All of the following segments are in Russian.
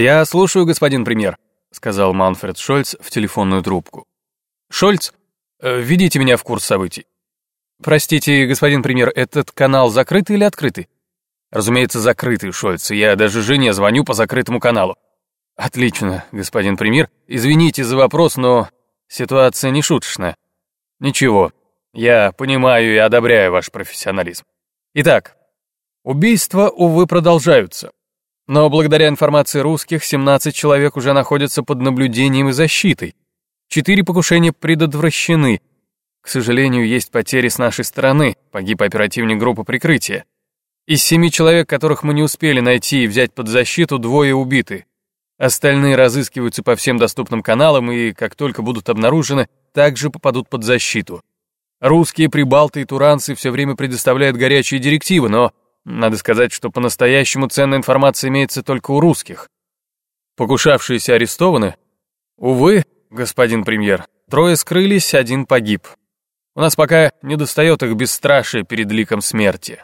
«Я слушаю, господин премьер», — сказал Манфред Шольц в телефонную трубку. «Шольц, э, введите меня в курс событий». «Простите, господин премьер, этот канал закрытый или открытый?» «Разумеется, закрытый, Шольц, я даже жене звоню по закрытому каналу». «Отлично, господин премьер. Извините за вопрос, но ситуация не шуточная». «Ничего, я понимаю и одобряю ваш профессионализм. Итак, убийства, увы, продолжаются. Но благодаря информации русских, 17 человек уже находятся под наблюдением и защитой. Четыре покушения предотвращены. К сожалению, есть потери с нашей стороны, погиб оперативник группы прикрытия. Из семи человек, которых мы не успели найти и взять под защиту, двое убиты. Остальные разыскиваются по всем доступным каналам и, как только будут обнаружены, также попадут под защиту. Русские прибалты и туранцы все время предоставляют горячие директивы, но надо сказать, что по-настоящему ценная информация имеется только у русских. Покушавшиеся арестованы? Увы, господин премьер, трое скрылись, один погиб. У нас пока не достает их бесстрашия перед ликом смерти.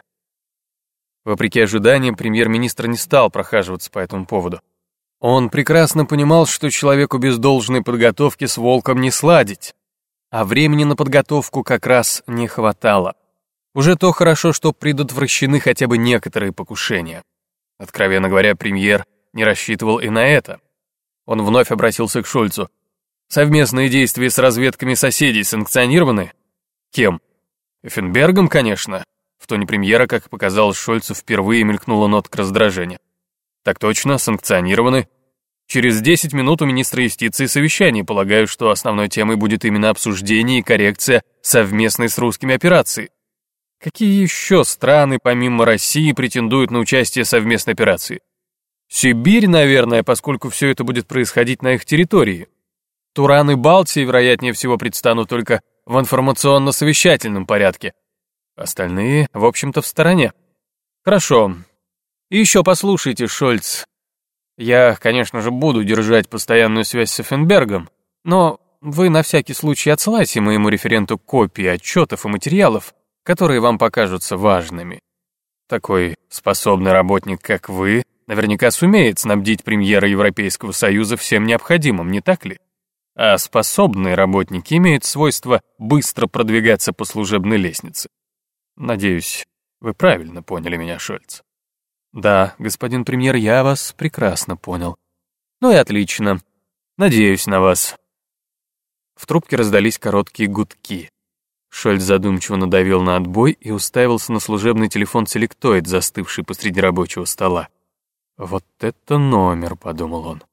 Вопреки ожиданиям, премьер-министр не стал прохаживаться по этому поводу. Он прекрасно понимал, что человеку без должной подготовки с волком не сладить, а времени на подготовку как раз не хватало. Уже то хорошо, что предотвращены хотя бы некоторые покушения. Откровенно говоря, премьер не рассчитывал и на это. Он вновь обратился к Шольцу. Совместные действия с разведками соседей санкционированы? Кем? Эффенбергом, конечно. В тоне премьера, как показалось Шольцу, впервые мелькнула нотка раздражения. Так точно, санкционированы. Через 10 минут у министра юстиции совещание. Полагаю, что основной темой будет именно обсуждение и коррекция совместной с русскими операции. Какие еще страны, помимо России, претендуют на участие в совместной операции? Сибирь, наверное, поскольку все это будет происходить на их территории. Туран и Балтии, вероятнее всего, предстанут только в информационно-совещательном порядке. Остальные, в общем-то, в стороне. Хорошо. И еще послушайте, Шольц. Я, конечно же, буду держать постоянную связь с Эффенбергом, но вы на всякий случай отсылайте моему референту копии отчетов и материалов, которые вам покажутся важными. Такой способный работник, как вы, наверняка сумеет снабдить премьера Европейского Союза всем необходимым, не так ли? А способные работники имеют свойство быстро продвигаться по служебной лестнице. Надеюсь, вы правильно поняли меня, Шольц. Да, господин премьер, я вас прекрасно понял. Ну и отлично. Надеюсь на вас. В трубке раздались короткие гудки. Шольц задумчиво надавил на отбой и уставился на служебный телефон «Селектоид», застывший посреди рабочего стола. «Вот это номер», — подумал он.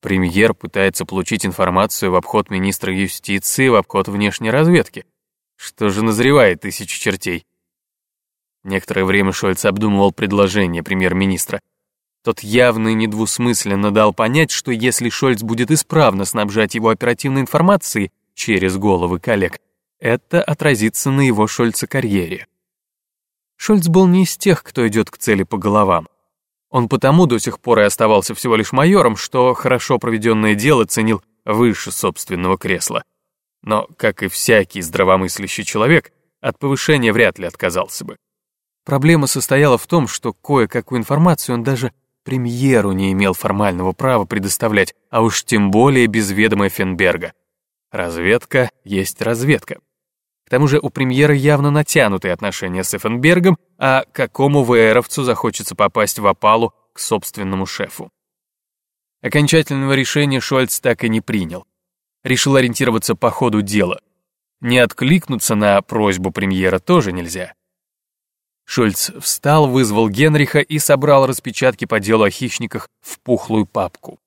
Премьер пытается получить информацию в обход министра юстиции, в обход внешней разведки. Что же назревает тысячи чертей? Некоторое время Шольц обдумывал предложение премьер-министра. Тот явно и недвусмысленно дал понять, что если Шольц будет исправно снабжать его оперативной информацией через головы коллег, это отразится на его Шольца-карьере. Шольц был не из тех, кто идет к цели по головам. Он потому до сих пор и оставался всего лишь майором, что хорошо проведенное дело ценил выше собственного кресла. Но, как и всякий здравомыслящий человек, от повышения вряд ли отказался бы. Проблема состояла в том, что кое-какую информацию он даже премьеру не имел формального права предоставлять, а уж тем более без ведома Фенберга. Разведка есть разведка. К тому же у премьера явно натянутые отношения с Эффенбергом, а какому ВРовцу захочется попасть в опалу к собственному шефу. Окончательного решения Шольц так и не принял. Решил ориентироваться по ходу дела. Не откликнуться на просьбу премьера тоже нельзя. Шольц встал, вызвал Генриха и собрал распечатки по делу о хищниках в пухлую папку.